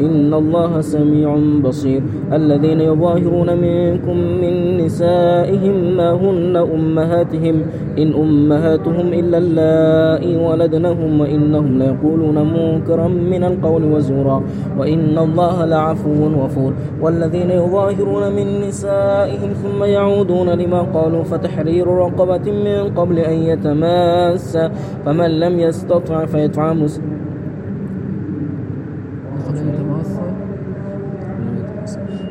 إن الله سميع بصير. الذين يظاهرون منكم من نسائهم ما هن أمهاتهم. إن أمهاتهم إلا اللائي ولدنهم وإنهم ليقولون منكرا من القول وزورا. وإن الله لعفو غفور. والذين يظاهرون من نسائهم ثم يعودون لما قالوا فتحرير رقبة من قبل أن يتماسا فمن لم يستطع فيطعم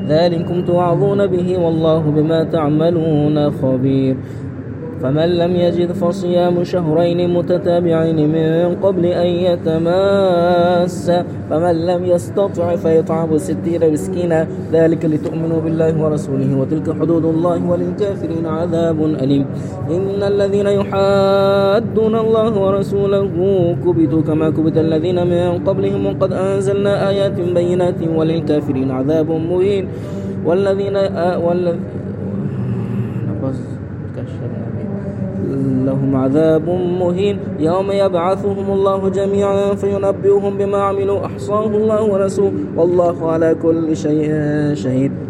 ذلكم توعظون به والله بما تعملون خبير. فمن لم يجد فصيام شهرين متتابعين من قبل أن يتماس فمن لم يستطع فيطعم ستين مسكينا ذلك لتؤمنوا بالله ورسوله وتلك حدود الله وللكافرين عذاب أليم. إن الذين يحادون الله ورسوله كبتوا كما كبت الذين من قبلهم وقد أنزلنا آيات بينات وللكافرين عذاب مهين. والذين آه والذين لهم عذاب مهين. يوم يبعثهم الله جميعا فينبئهم بما عملوا. أحصاه الله ورسوله. والله على كل شيء شهيد.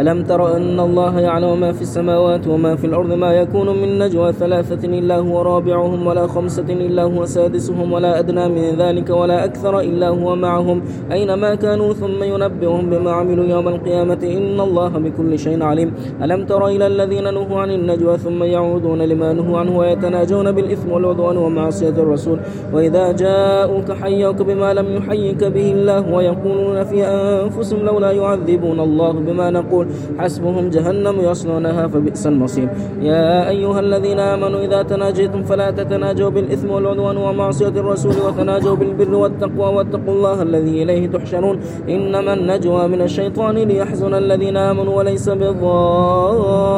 ألم تر أن الله يعلم ما في السماوات وما في الأرض ما يكون من نجوى ثلاثة إلا هو رابعهم ولا خمسة إلا هو سادسهم ولا أدنى من ذلك ولا أكثر إلا هو معهم. أينما كانوا ثم ينبئهم بما عملوا يوم القيامة إن الله بكل شيء عليم. ألم تر إلى الذين نهوا عن النجوى ثم يعودون لما نهوا عنه ويتناجون بالإثم والعدوان ومعصية الرسول. وإذا جاءوك حيوك بما لم يحيك به الله ويقولون في أنفسهم لولا يعذبون الله بما نقول. حسبهم جهنم يصلونها فبئس المصير. يا أيها الذين آمنوا إذا تناجيتم فلا تتناجوا بالإثم والعدوان ومعصية الرسول وتناجوا بالبر والتقوى واتقوا الله الذي إليه تحشرون. إنما النجوى من الشيطان ليحزن الذين آمنوا وليس بضارهم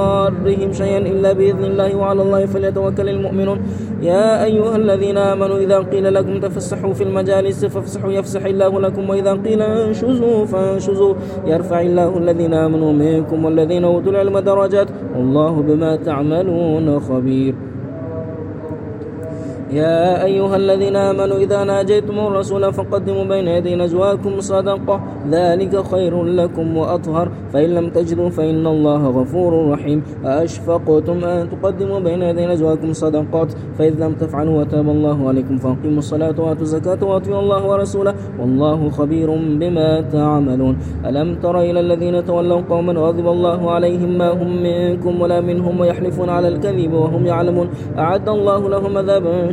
شيئا إلا بإذن الله وعلى الله فليتوكل المؤمنون. يا أيها الذين آمنوا إذا قيل لكم تفسحوا في المجالس فافسحوا يفسح الله لكم وإذا قيل انشزوا فانشزوا. يرفع الله الذين آمنوا منكم والذين أوتوا العلم درجات والله بما تعملون خبير. يا أيها الذين آمنوا إذا ناجيتم الرسول فقدموا بين يدي نجواكم صدقة ذلك خير لكم وأطهر فإن لم تجدوا فإن الله غفور رحيم أشفقتم أن تقدموا بين يدي نجواكم صدقات فإذ لم تفعلوا وتاب الله عليكم فأقيموا الصلاة وآتوا الزكاة وأطيعوا الله ورسوله والله خبير بما تعملون ألم تر إلى الذين تولوا قوما غضب الله عليهم ما هم منكم ولا منهم ويحلفون على الكذب وهم يعلمون أعد الله لهم عذابا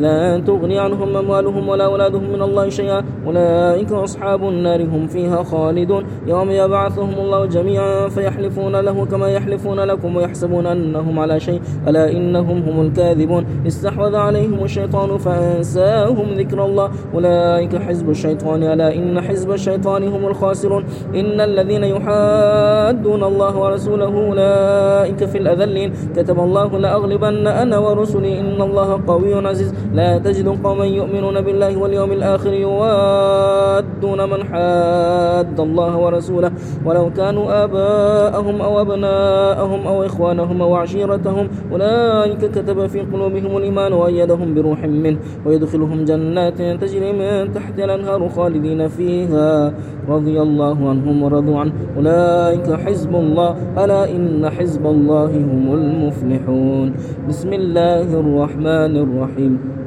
لا تغني عنهم أموالهم ولا أولادهم من الله شيئا. أولئك أصحاب النار هم فيها خالدون. يوم يبعثهم الله جميعا فيحلفون له كما يحلفون لكم ويحسبون أنهم على شيء. ألا إنهم هم الكاذبون. استحوذ عليهم الشيطان فأنساهم ذكر الله. أولئك حزب الشيطان. ألا إن حزب الشيطان هم الخاسرون. إن الذين يحادون الله ورسوله أولئك في الأذلين. كتب الله لأغلبن أنا ورسلي إن الله قوي عزيز. لا تجد قوما يؤمنون بالله واليوم الآخر يوادون من حاد الله ورسوله ولو كانوا آباءهم أو أبناءهم أو إخوانهم أو عشيرتهم. أولئك كتب في قلوبهم الإيمان وأيدهم بروح منه ويدخلهم جنات تجري من تحت الأنهار خالدين فيها. رضي الله عنهم ورضوا عنه. أولئك حزب الله. ألا إن حزب الله هم المفلحون. بسم الله الرحمن الرحيم.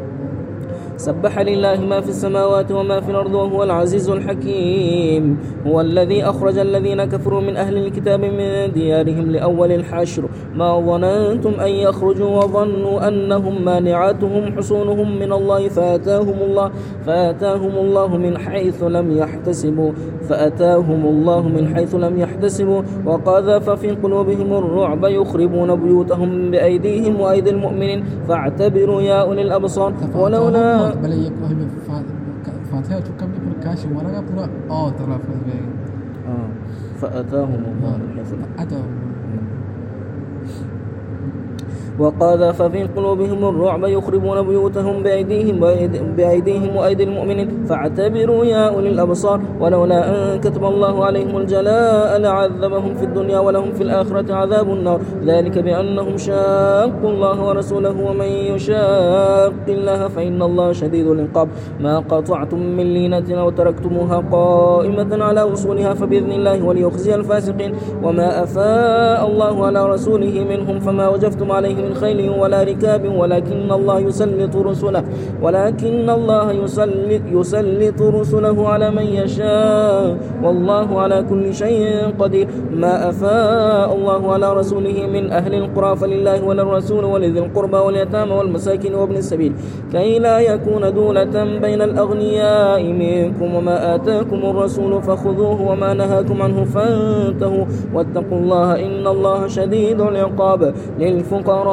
سبح لله ما في السماوات وما في الأرض وهو العزيز الحكيم. هو الذي أخرج الذين كفروا من أهل الكتاب من ديارهم لأول الحشر. ما ظننتم أن يخرجوا وظنوا أنهم مانعاتهم حصونهم من الله فأتاهم الله فأتاهم الله من حيث لم يحتسبوا فأتاهم الله من حيث لم يحتسبوا. وقذف في قلوبهم الرعب يخربون بيوتهم بأيديهم وأيدي المؤمنين. فاعتبروا يا أولي الأبصار. ولولا भले ये कोई भी फातिहा चुका भी पूरा कैश हमारा पूरा और तरफ है فأتاهم الله الحفظ أتاهم وقذف في قلوبهم الرعب يخربون بيوتهم بأيديهم بأيديهم وأيدي المؤمنين. فاعتبروا يا أولي الأبصار ولولا أن كتب الله عليهم الجلاء لعذبهم في الدنيا ولهم في الآخرة عذاب النار. ذلك بأنهم شاقوا الله ورسوله ومن يشاق الله فإن الله شديد العقاب. ما قطعتم من لينة أو تركتموها قائمة على وصولها فبإذن الله وليخزي الفاسقين. وما أفاء الله على رسوله منهم فما وجفتم عليه من خيل ولا ركاب ولكن الله يسلط رسله ولكن الله يسلط, يسلط رسله على من يشاء. والله على كل شيء قدير. ما أفاء الله على رسوله من أهل القرى فلله وللرسول ولذي القربى واليتامى والمساكين وابن السبيل. كي لا يكون دولة بين الأغنياء منكم وما آتاكم الرسول فخذوه وما نهاكم عنه فانتهوا. واتقوا الله إن الله شديد العقاب. للفقراء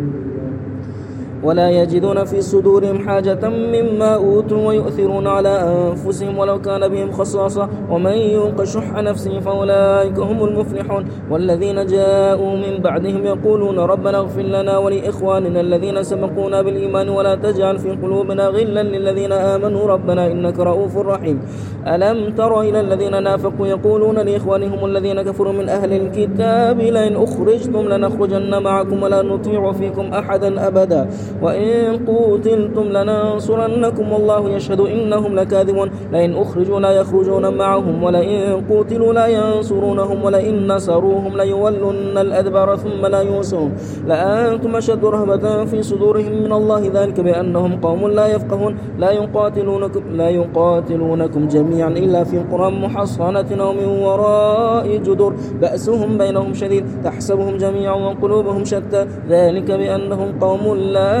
ولا يجدون في صدورهم حاجة مما أوتوا ويؤثرون على أنفسهم ولو كان بهم خصاصة. ومن يوق شح نفسه فأولئك هم المفلحون. والذين جاءوا من بعدهم يقولون ربنا اغفر لنا ولإخواننا الذين سبقونا بالإيمان ولا تجعل في قلوبنا غلا للذين آمنوا. ربنا إنك رؤوف رحيم. ألم تر إلى الذين نافقوا يقولون لإخوانهم الذين كفروا من أهل الكتاب لئن أخرجتم لنخرجن معكم ولا نطيع فيكم أحدا أبدا. وإن قوتلتم لننصرنكم والله يشهد إنهم لكاذبون لئن أخرجوا لا يخرجون معهم ولئن قوتلوا لا ينصرونهم ولئن نصروهم ليولن الأدبار ثم لا ينصرون لأنتم أشد رهبة في صدورهم من الله ذلك بأنهم قوم لا يفقهون لا يقاتلونكم لا يقاتلونكم جميعا إلا في قرى محصنة أو من وراء جدر بأسهم بينهم شديد تحسبهم جميعا وقلوبهم شتى ذلك بأنهم قوم لا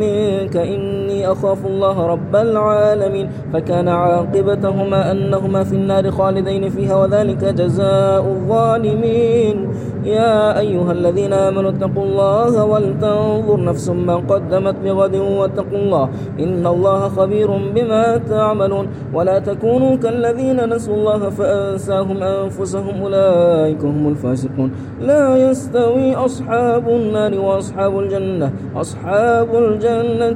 منك إني أخاف الله رب العالمين فكان عاقبتهما أنهما في النار خالدين فيها وذلك جزاء الظالمين. يا أيها الذين آمنوا اتقوا الله ولتنظر نفس ما قدمت لغد واتقوا الله إن الله خبير بما تعملون. ولا تكونوا كالذين نسوا الله فأنساهم أنفسهم أولئك هم الفاسقون. لا يستوي أصحاب النار وأصحاب الجنة. أصحاب الجنة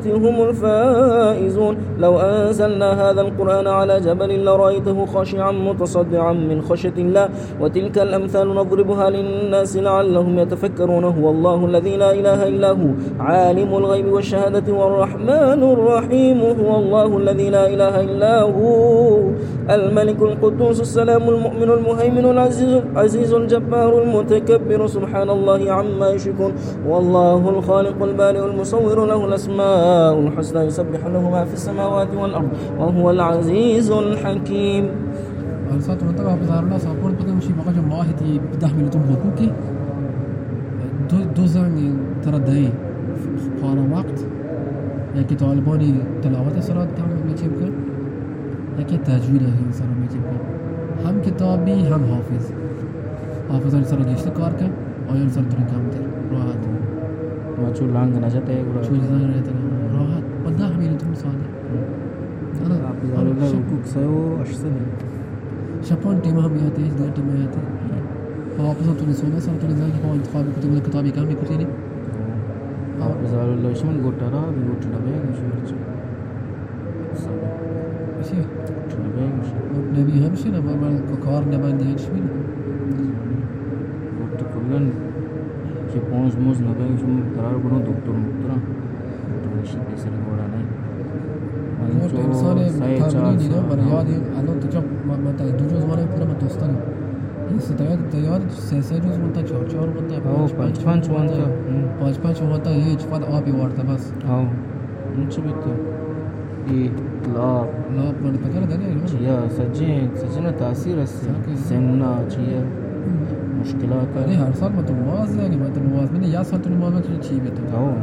هم الفائزون. لو أنزلنا هذا القرآن على جبل لرأيته خاشعا متصدعا من خشية الله. وتلك الأمثال نضربها للناس لعلهم يتفكرون. هو الله الذي لا إله إلا هو عالم الغيب والشهادة والرحمن الرحيم. هو الله الذي لا إله إلا هو الملك القدوس السلام المؤمن المهيمن العزيز العزيز الجبار المتكبر. سبحان الله عما يشركون. والله الخالق البارئ المصور له الأسماء الحسنى يسبح له ما في السماوات والأرض وهو العزيز الحكيم. الصلاة والطبع بظهر سأقول بقى مشي بقى جمعه تي بدحمل تم حقوقي دو دو زنگ تردهی قارا وقت. یکی طالبانی تلاوت صلاة کم میچه بکن یکی تجوید این سر میچه بکن هم کتابی هم حافظ. حافظ سر گشته کار کن آیا سر دری کم تر راحت ما چو لانگ نجات ہے چو جزا رہتا راحت والله حميل تم صادق أنا أنا أنا سيو أحسن شابون टीम हम यहाँ थे इस दो टीम में यहाँ थे और वापस हम तुमने सोलह साल तुमने जाके कौन इंतखाब कुतुब किताबी काम ही कुछ नहीं أبزار الله شمن قطرة بيوتنا بين مش مرجع ماشي قطرنا بين مش نبي همشي أنا ما كار نبان دي هنش مين قط Domuz muz ne kadar şimdi karar bunu doktor muktura. Şiddet seni koranay. और ढेर सारे फैमिली ने पर याद है अलो तुझे मत है दूसरे जमाने पूरा मत दोस्ता नहीं ये तैयार तैयार सैसे रोज मत है छोटे और मत है पाँच पाँच होता है पाँच पाँच होता है ये छपत आप ही वार्ता बस हाँ मुझे भी तो ये ला ला पर पता लगा नहीं या सच्ची सच्ची ना तासीर है सेन्ना चाहिए مشكلات عليه هر سال ما تنواز يعني ما تنواز من يا تنواز ما بيتو أوه.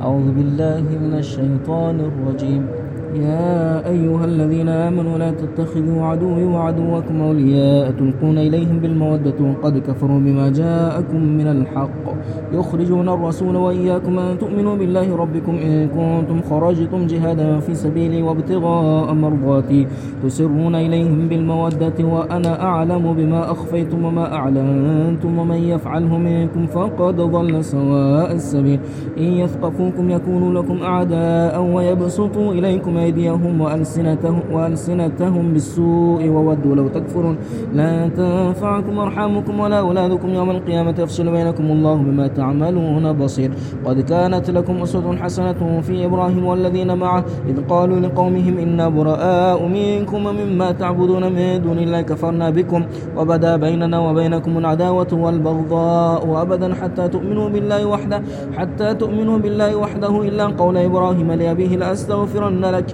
أعوذ بالله من الشيطان الرجيم. يا أيها الذين آمنوا لا تتخذوا عدوي وعدوكم أولياء تلقون إليهم بالمودة وقد كفروا بما جاءكم من الحق. يخرجون الرسول وإياكم أن تؤمنوا بالله ربكم إن كنتم خرجتم جهادا في سبيلي وابتغاء مرضاتي. تسرون إليهم بالمودة وأنا أعلم بما أخفيتم وما أعلنتم ومن يفعله منكم فقد ضل سواء السبيل. إن يثقفوكم يكونوا لكم أعداء ويبسطوا إليكم أيديهم وألسنتهم, وألسنتهم بالسوء وودوا لو تكفرون. لا تنفعكم أرحامكم ولا أولادكم يوم القيامة. يفصل بينكم الله بما تعملون بصير. قد كانت لكم أسوة حسنة في إبراهيم والذين معه. إذ قالوا لقومهم إنا براء منكم ومما تعبدون من دون الله كفرنا بكم. وبدا بيننا وبينكم العداوة والبغضاء أبدا حتى تؤمنوا بالله وحده حتى تؤمنوا بالله وحده إلا قول إبراهيم لأبيه لأستغفرن لك.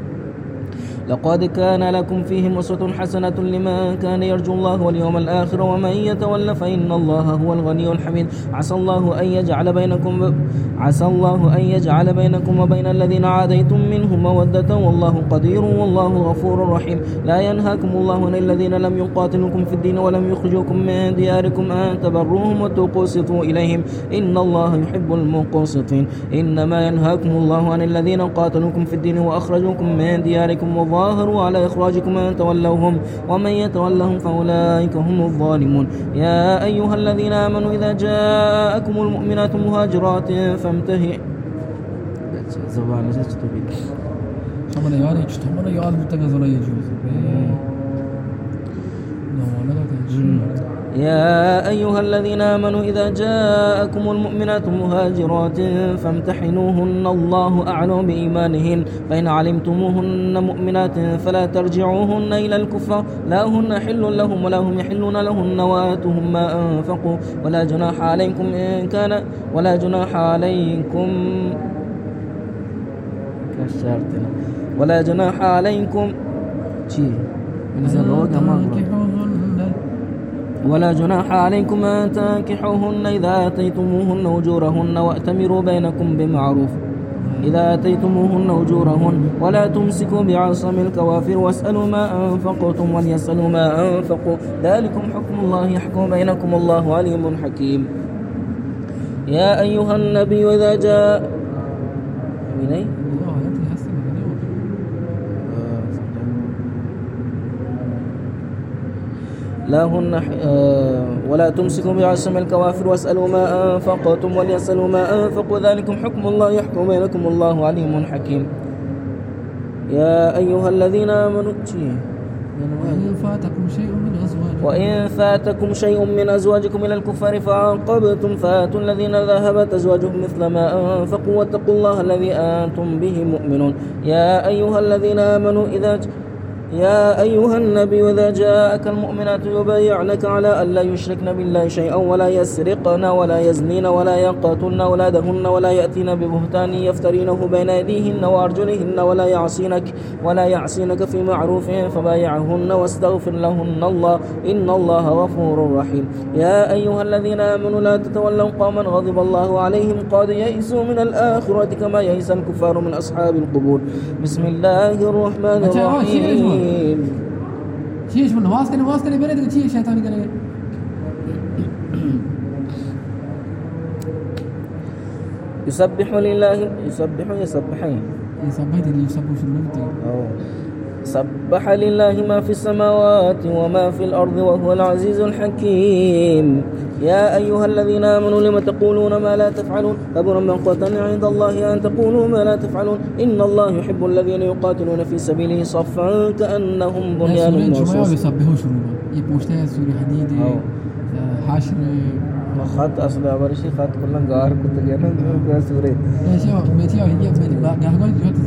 لقد كان لكم فيهم أسوة حسنة لمن كان يرجو الله واليوم الآخر ومن يتولى فإن الله هو الغني الحميد. عسى الله أن يجعل بينكم عسى الله أن يجعل بينكم وبين الذين عاديتم منهم مودة. والله قدير والله غفور رحيم. لا ينهاكم الله عن الذين لم يقاتلوكم في الدين ولم يخرجوكم من دياركم أن تبروهم وتقسطوا إليهم. إن الله يحب المقسطين. إنما ينهاكم الله عن الذين قاتلوكم في الدين وأخرجوكم من دياركم وظاهروا على إخراجكم أن تولوهم ومن يتولهم فأولئك هم الظالمون. يا أيها الذين آمنوا إذا جاءكم المؤمنات مهاجرات يجوز يا أيها الذين آمنوا إذا جاءكم المؤمنات مهاجرات فامتحنوهن الله أعلم بإيمانهن. فإن علمتموهن مؤمنات فلا ترجعوهن إلى الكفر. لا هن حل لهم ولا هم يحلون لهن وآتهم ما أنفقوا. ولا جناح عليكم إن كان ولا جناح عليكم كسرتنا ولا جناح عليكم شي. من ولا جناح عليكم أن تنكحوهن إذا آتيتموهن أجورهن وأتمروا بينكم بمعروف. إذا آتيتموهن أجورهن ولا تمسكوا بعصم الكوافر واسألوا ما أنفقتم وليسألوا ما أنفقوا. ذلكم حكم الله يحكم بينكم الله عليم حكيم. يا أيها النبي إذا جاء لا هن آه، ولا تمسكوا بعصم الكوافر واسألوا ما أنفقتم وليسألوا ما أنفقوا. ذلكم حكم الله يحكم بينكم الله عليم حكيم. يا أيها الذين آمنوا وإن فاتكم شيء من أزواجكم. وإن فاتكم شيء من أزواجكم إلى الكفار فعاقبتم فآتوا الذين ذهبت أزواجهم مثل ما أنفقوا واتقوا الله الذي أنتم به مؤمنون. يا أيها الذين آمنوا إذا يا أيها النبي إذا جاءك المؤمنات يبايعنك على أن لا يشركن بالله شيئا ولا يسرقن ولا يزنين ولا يقتلن أولادهن ولا يأتين ببهتان يفترينه بين أيديهن وأرجلهن ولا يعصينك ولا يعصينك في معروف فبايعهن واستغفر لهن الله. إن الله غفور رحيم. يا أيها الذين آمنوا لا تتولوا قوما غضب الله عليهم قد يئسوا من الآخرة كما يئس الكفار من أصحاب القبور. بسم الله الرحمن الرحيم. چیش من نماز کرنے نماز کرنے میرے تو چیز شیطانی کرے يسبح لله يسبح يسبحين. يسبح يسبح المنطقة سبح لله ما في السماوات وما في الأرض وهو العزيز الحكيم. يا أيها الذين آمنوا لم تقولون ما لا تفعلون كبر من قتل عند الله أن تقولوا ما لا تفعلون إن الله يحب الذين يقاتلون في سبيله صفا كأنهم بنيان مرصوص يسبحوا شروبا يبوشتها سوري حديد حشر خط اصل اول شيء خط كلنا غار كنت جانا غار سوري إيش هو متي هي غار غار جوت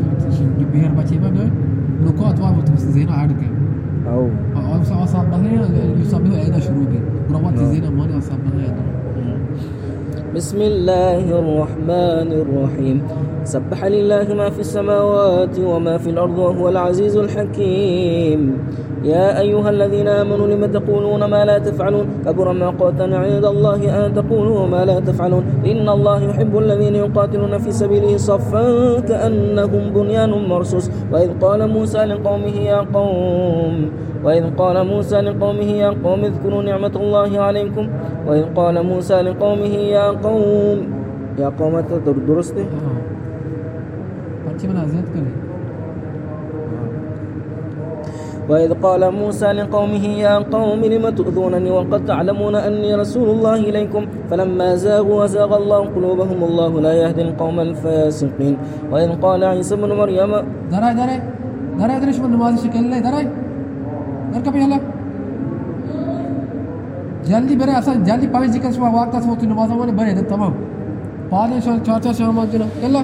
بيهر بچي ما نكات واو زين عارك أين شروبي روات زينة أصابها بسم الله الرحمن الرحيم. سبح لله ما في السماوات وما في الأرض وهو العزيز الحكيم. يا أيها الذين آمنوا لم تقولون ما لا تفعلون كبر ما قوتا عند الله أن تقولوا ما لا تفعلون إن الله يحب الذين يقاتلون في سبيله صفا كأنهم بنيان مرصوص وإذ قال موسى لقومه يا قوم وإذ قال موسى لقومه يا قوم اذكروا نعمة الله عليكم وإذ قال موسى لقومه يا قوم يا قوم درسته अच्छी बना जियत करे وإذ قال موسى لقومه يا قوم لم تؤذونني وقد تعلمون أني رسول الله إليكم؟ فلما زاغوا وزاغ الله قلوبهم الله لا يهدي القوم الفاسقين. وإذ قال عيسى بن مريم دراي دراي دراي دراي شو نماز شكل لي دراي درك يلا جلدي بره أصلا جلدي بعدين ذكر شو وقت سوتي تنماذج ولا بره تمام. بعدين شو شو شو شو ماجنا. يلا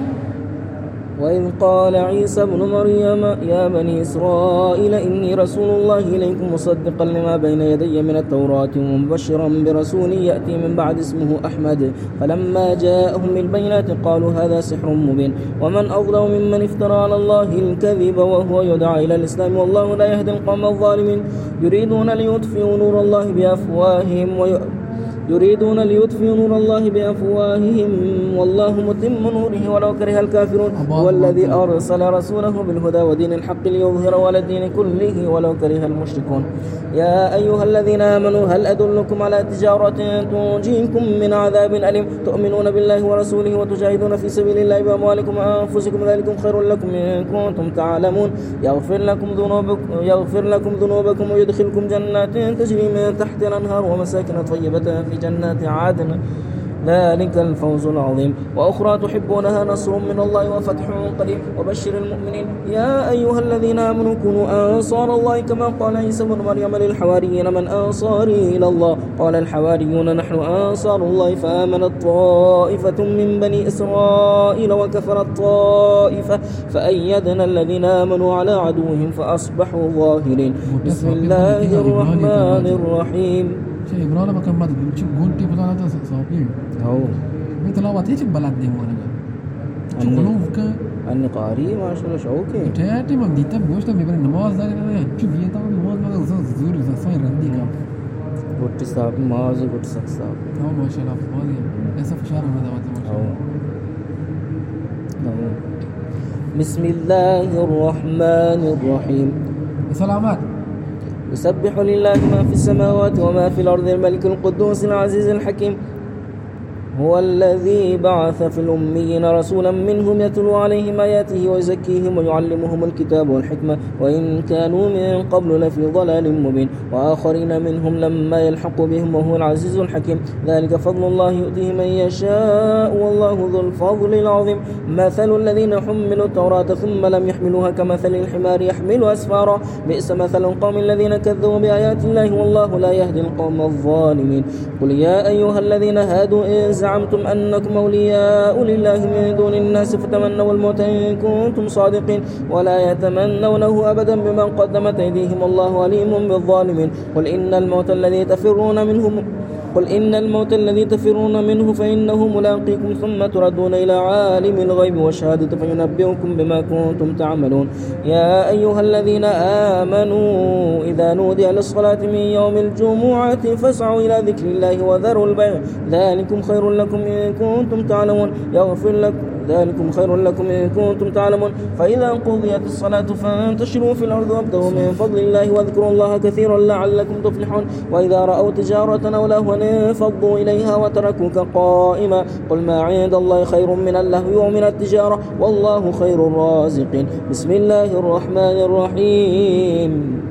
وإذ قال عيسى ابن مريم يا بني إسرائيل إني رسول الله إليكم مصدقا لما بين يدي من التوراة ومبشرا برسول يأتي من بعد اسمه أحمد. فلما جاءهم بالبينات قالوا هذا سحر مبين. ومن أظلم ممن افترى على الله الكذب وهو يدعى إلى الإسلام والله لا يهدي القوم الظالمين. يريدون ليطفئوا نور الله بأفواههم ويؤمنون يريدون ليطفئوا نور الله بأفواههم والله متم نوره ولو كره الكافرون. هو الذي أرسل رسوله بالهدى ودين الحق ليظهره على الدين كله ولو كره المشركون. يا أيها الذين آمنوا هل أدلكم على تجارة تنجيكم من عذاب أليم؟ تؤمنون بالله ورسوله وتجاهدون في سبيل الله بأموالكم وأنفسكم ذلكم خير لكم إن كنتم تعلمون. يغفر لكم ذنوبكم يغفر لكم ذنوبكم ويدخلكم جنات تجري من تحت الأنهار ومساكن طيبة في جنات عدن. ذلك الفوز العظيم. وأخرى تحبونها نصر من الله وفتح قريب. وبشر المؤمنين. يا أيها الذين آمنوا كونوا أنصار الله كما قال عيسى بن مريم للحواريين من أنصاري إلى الله. قال الحواريون نحن أنصار الله فآمنت طائفة من بني إسرائيل وكفرت طائفة فأيدنا الذين آمنوا على عدوهم فأصبحوا ظاهرين. بسم الله الرحمن الرحيم. إبراهيم مكان بدري تشوف جون تيبو ده ده صعبين اهو انت لو بتيجي بلد دي وأنا شغلوفك النقاري ما شاء الله شوكي تاتي ما بديت بوش تم بين نماز ده أنا تشوف يتا نماز ما زور زفاين رندي كام قلت صاحب نماز قلت صاحب آه ما شاء الله فاضي لسه في شهر هذا ما شاء الله بسم الله الرحمن الرحيم سلامات يسبح لله ما في السماوات وما في الأرض الملك القدوس العزيز الحكيم. هو الذي بعث في الأميين رسولا منهم يتلو عليهم آياته ويزكيهم ويعلمهم الكتاب والحكمة وإن كانوا من قبل لفي ضلال مبين. وآخرين منهم لما يلحق بهم وهو العزيز الحكيم. ذلك فضل الله يؤتيه من يشاء والله ذو الفضل العظيم. مثل الذين حملوا التوراة ثم لم يحملوها كمثل الحمار يحمل أسفارا. بئس مثل القوم الذين كذبوا بآيات الله والله لا يهدي القوم الظالمين. قل يا أيها الذين هادوا إن زعمتم أنكم أولياء لله من دون الناس فتمنوا الموت إن كنتم صادقين. ولا يتمنونه أبدا بما قدمت أيديهم. الله عليم بالظالمين. قل إن الموت الذي تفرون منه قل إن الموت الذي تفرون منه فإنه ملاقيكم ثم تردون إلى عالم الغيب والشهادة فينبئكم بما كنتم تعملون. يا أيها الذين آمنوا إذا نودي للصلاة من يوم الجمعة فاسعوا إلى ذكر الله وذروا البيع. ذلكم خير لكم إن كنتم تعلمون. يغفر لكم ذلكم خير لكم إن كنتم تعلمون. فإذا قضيت الصلاة فانتشروا في الأرض وابتغوا من فضل الله واذكروا الله كثيرا لعلكم تفلحون. وإذا رأوا تجارة أو لهوا انفضوا إليها وتركوك قائما. قل ما عند الله خير من اللهو ومن التجارة والله خير الرازقين. بسم الله الرحمن الرحيم.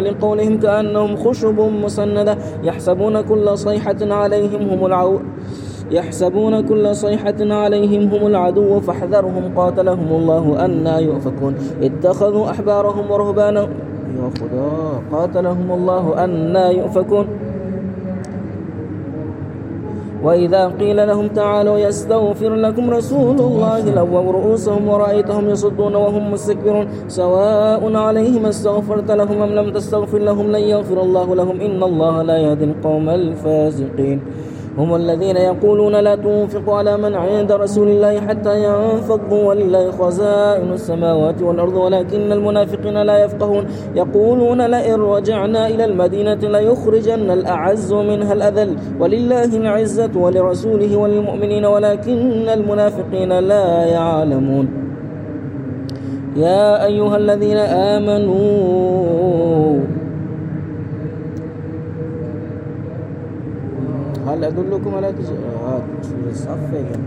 لقولهم كأنهم خشب مسندة. يحسبون كل صيحة عليهم هم العو يحسبون كل صيحة عليهم هم العدو. فاحذرهم قاتلهم الله أنا يؤفكون. اتخذوا أحبارهم ورهبانهم يا خدا قاتلهم الله أنا يؤفكون. وإذا قيل لهم تعالوا يستغفر لكم رسول الله لووا رؤوسهم ورأيتهم يصدون وهم مستكبرون سواء عليهم استغفرت لهم أم لم تستغفر لهم لن يغفر الله لهم إن الله لا يهدي القوم الفاسقين هم الذين يقولون لا تنفقوا على من عند رسول الله حتى ينفضوا ولله خزائن السماوات والأرض ولكن المنافقين لا يفقهون. يقولون لئن رجعنا إلى المدينة ليخرجن الأعز منها الأذل. ولله العزة ولرسوله وللمؤمنين ولكن المنافقين لا يعلمون. يا أيها الذين آمنوا هل أدلكم على تجارة صفة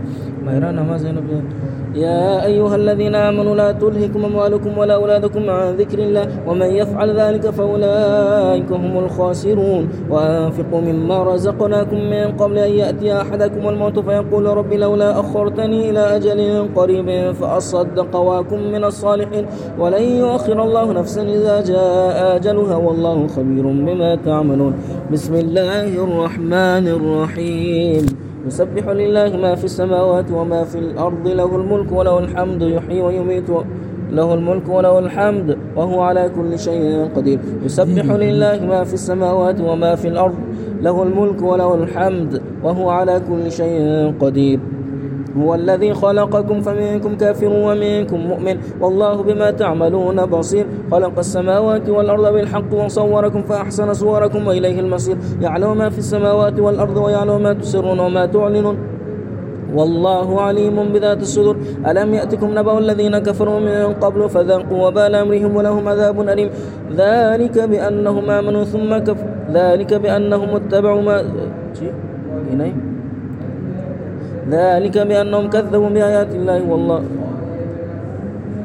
ما يرى نماز يا أيها الذين آمنوا لا تلهكم أموالكم ولا أولادكم عن ذكر الله ومن يفعل ذلك فأولئك هم الخاسرون. وأنفقوا مما رزقناكم من قبل أن يأتي أحدكم الموت فيقول رب لولا أخرتني إلى أجل قريب فأصدق واكم من الصالحين. ولن يؤخر الله نفسا إذا جاء أجلها والله خبير بما تعملون. بسم الله الرحمن الرحيم. يسبح لله ما في السماوات وما في الأرض له الملك وله الحمد يحيي ويميت له الملك وله الحمد وهو على كل شيء قدير. يسبح لله ما في السماوات وما في الأرض له الملك وله الحمد وهو على كل شيء قدير. هو الذي خلقكم فمنكم كافر ومنكم مؤمن والله بما تعملون بصير. خلق السماوات والأرض بالحق وصوركم فأحسن صوركم وإليه المصير. يعلم ما في السماوات والأرض ويعلم ما تسرون وما تعلنون. والله عليم بذات الصدور. ألم يأتكم نبأ الذين كفروا من قبل فذاقوا وبال أمرهم ولهم عذاب أليم. ذلك بأنهم آمنوا ثم كفروا ذلك بأنهم اتبعوا ما ذلك بأنهم كذبوا بآيات الله والله.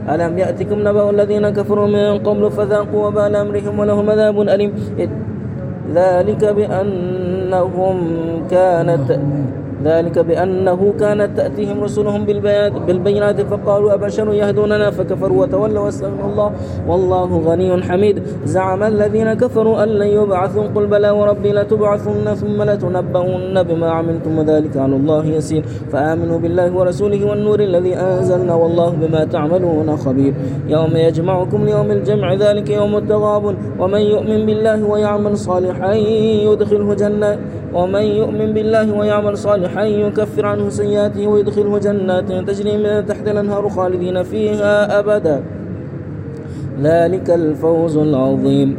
ألم يأتكم نبأ الذين كفروا من قبل فذاقوا وبال أمرهم ولهم عذاب أليم. ذلك بأنهم كانت ذلك بأنه كانت تأتيهم رسلهم بالبينات فقالوا أبشر يهدوننا؟ فكفروا وتولوا واستغنوا الله. والله غني حميد. زعم الذين كفروا أن لن يبعثوا. قل بلى وربي لتبعثن ثم لتنبؤن بما عملتم. وذلك على الله يسير. فآمنوا بالله ورسوله والنور الذي أنزلنا والله بما تعملون خبير. يوم يجمعكم ليوم الجمع ذلك يوم التغابن ومن يؤمن بالله ويعمل صالحا يدخله جنة ومن يؤمن بالله ويعمل صالحا يكفر عنه سيئاته ويدخله جنات تجري من تحت الأنهار خالدين فيها أبدا. ذلك الفوز العظيم.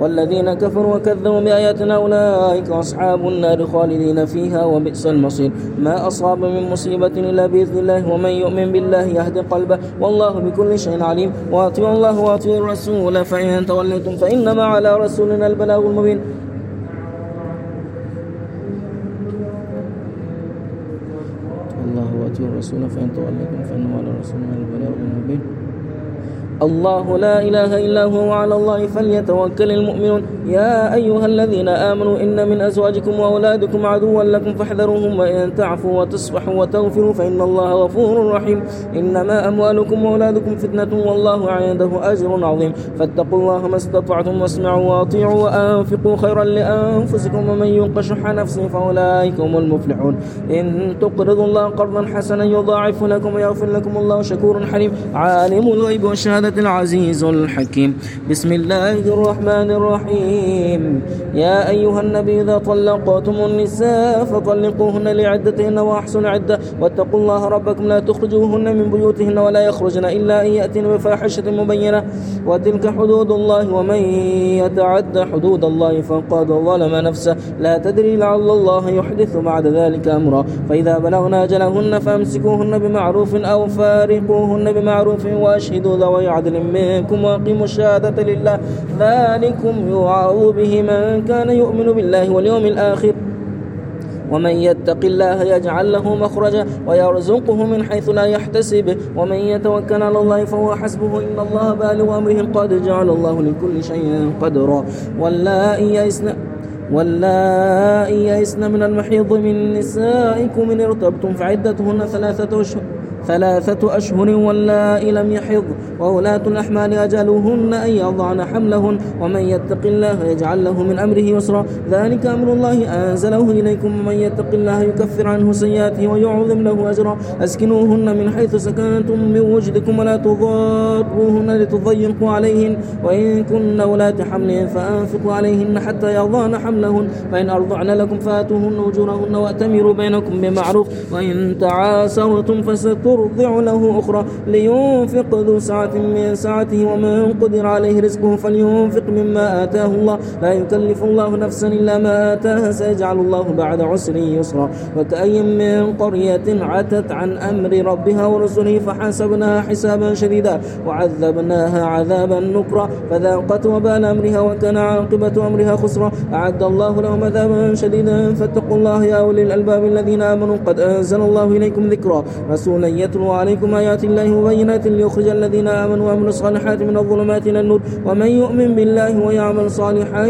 والذين كفروا وكذبوا بآياتنا أولئك أصحاب النار خالدين فيها وبئس المصير. ما أصاب من مصيبة إلا بإذن الله ومن يؤمن بالله يهدي قلبه. والله بكل شيء عليم. وأطيعوا الله وأطيعوا الرسول فإن توليتم فإنما على رسولنا البلاغ المبين. الرسول فإن توليتم فإنما على رسولنا البلاغ المبين الله لا إله إلا هو وعلى الله فليتوكل المؤمنون. يا أيها الذين آمنوا إن من أزواجكم وأولادكم عدوا لكم فاحذروهم وإن تعفوا وتصفحوا وتغفروا فإن الله غفور رحيم. إنما أموالكم وأولادكم فتنة والله عنده أجر عظيم. فاتقوا الله ما استطعتم واسمعوا وأطيعوا وأنفقوا خيرا لأنفسكم ومن يوق شح نفسه فأولئك هم المفلحون. إن تقرضوا الله قرضا حسنا يضاعف لكم ويغفر لكم الله شكور حليم. عالم الغيب والشهادة. العزيز الحكيم. بسم الله الرحمن الرحيم. يا أيها النبي إذا طلقتم النساء فطلقوهن لعدتهن وأحسن عدة. واتقوا الله ربكم لا تخرجوهن من بيوتهن ولا يخرجن إلا أن يأتين بفاحشة مبينة. وتلك حدود الله ومن يتعد حدود الله فقد ظلم نفسه. لا تدري لعل الله يحدث بعد ذلك أمرا. فإذا بلغن أجلهن فأمسكوهن بمعروف أو فارقوهن بمعروف وأشهدوا ذوي عدل منكم وأقيموا الشهادة لله. ذلكم يوعظ به من كان يؤمن بالله واليوم الآخر. ومن يتق الله يجعل له مخرجا ويرزقه من حيث لا يحتسب. ومن يتوكل على الله فهو حسبه. إن الله بالغ أمره قد جعل الله لكل شيء قدرا. واللائي يئسن واللائي يئسن من المحيض من نسائكم إن ارتبتم فعدتهن ثلاثة أشهر ثلاثة أشهر واللائي لم يحض وولاة الأحمال أجلهن أن يضعن حملهن ومن يتق الله يجعل له من أمره يسرا. ذلك أمر الله أنزله إليكم ومن يتق الله يكفر عنه سيئاته ويعظم له أجرا. أسكنوهن من حيث سكنتم من وجدكم ولا تضاروهن لتضيقوا عليهن وإن كن ولاة حمل فأنفقوا عليهن حتى يضعن حملهن فإن أرضعن لكم فآتوهن أجورهن وأتمروا بينكم بمعروف وإن تعاسرتم فستر ترضع له أخرى لينفق ذو سعة من سعته ومن قدر عليه رزقه فلينفق مما آتاه الله. لا يكلف الله نفسا إلا ما آتاها سيجعل الله بعد عسر يسرا. وكأي من قرية عتت عن أمر ربها ورسله فحاسبناها حسابا شديدا وعذبناها عذابا نكرا. فذاقت وبال أمرها وكان عاقبة أمرها خسرا. أعد الله لهم عذابا شديدا. فاتقوا الله يا أولي الألباب الذين آمنوا. قد أنزل الله إليكم ذكرا. رسولا يتلو عليكم آيات الله مبينات ليخرج الذين آمنوا وعملوا الصالحات من الظلمات إلى النور. ومن يؤمن بالله ويعمل صالحا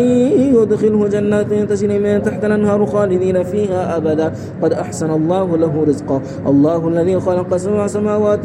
يدخله جنات تجري من تحت الأنهار خالدين فيها أبدا. قد أحسن الله له رزقا الله الذي خلق سبع سماوات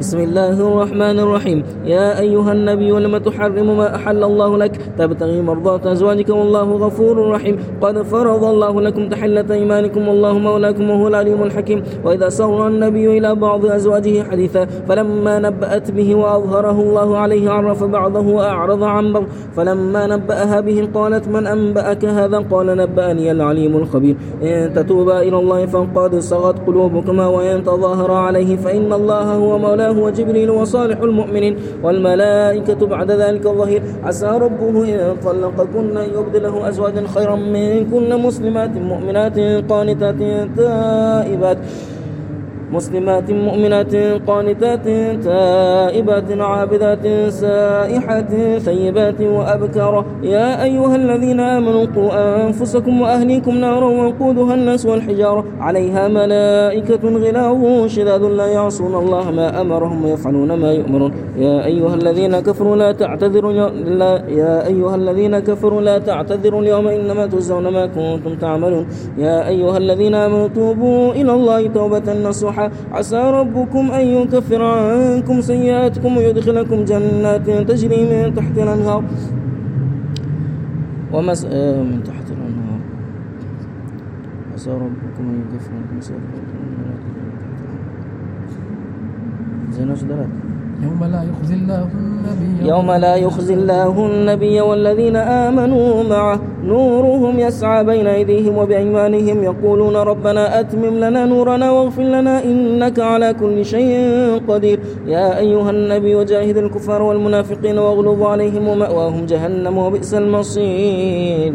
بسم الله الرحمن الرحيم. يا أيها النبي لم تحرم ما أحل الله لك؟ تبتغي مرضات أزواجك والله غفور رحيم. قد فرض الله لكم تحلة إيمانكم. والله مولاكم وهو العليم الحكيم. وإذا سر النبي إلى بعض أزواجه حديثا فلما نبأت به وأظهره الله عليه عرف بعضه وأعرض عن بعض. فلما نبأها به قالت من أنبأك هذا؟ قال نبأني العليم الخبير. إن تتوبا إلى الله فقد صغت قلوبكما وإن تظاهر عليه فإن الله هو مولاه الله وجبريل وصالح المؤمنين والملائكة بعد ذلك الظهير. عسى ربه إن طلقكن أن يبدله أزواجا خيرا منكن مسلمات مؤمنات قانتات تائبات. مسلمات مؤمنات قانتات تائبات عابدات سائحات ثيبات وأبكار. يا أيها الذين آمنوا قوا أنفسكم وأهليكم نارا وقودها الناس والحجارة. عليها ملائكة غلاظ شداد لا يعصون الله ما أمرهم ويفعلون ما يؤمرون. يا أيها الذين كفروا لا تعتذروا لا يا أيها الذين كفروا لا تعتذروا اليوم إنما تجزون ما كنتم تعملون. يا أيها الذين آمنوا توبوا إلى الله توبة نصوحا عسى ربكم أن يكفر عنكم سيئاتكم ويدخلكم جنات تجري من تحت الأنهار. ومس... آه، من تحت الأنهار. عسى ربكم أن يكفر عنكم سيئاتكم زين يوم لا يخزي الله النبي يوم لا يخزي الله النبي والذين آمنوا معه. نورهم يسعى بين أيديهم وبأيمانهم يقولون ربنا أتمم لنا نورنا واغفر لنا إنك على كل شيء قدير. يا أيها النبي وجاهد الكفار والمنافقين واغلظ عليهم ومأواهم جهنم وبئس المصير.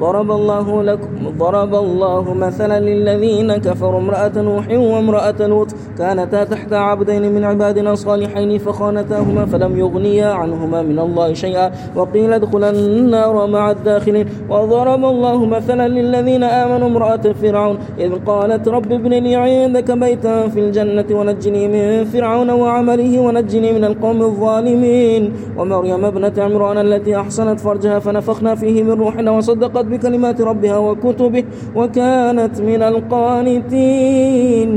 ضرب الله لكم ضرب الله مثلا للذين كفروا امرأة نوح وامرأة لوط كانتا تحت عبدين من عبادنا صالحين فخانتاهما فلم يغنيا عنهما من الله شيئا. وقيل ادخلا النار مع الداخلين. وضرب الله مثلا للذين آمنوا امرأة فرعون. إذ قالت رب ابن لي عندك بيتا في الجنة ونجني من فرعون وعمله ونجني من القوم الظالمين. ومريم ابنة عمران التي أحصنت فرجها فنفخنا فيه من روحنا وصدقت بكلمات ربها وكتبه وكانت من القانتين.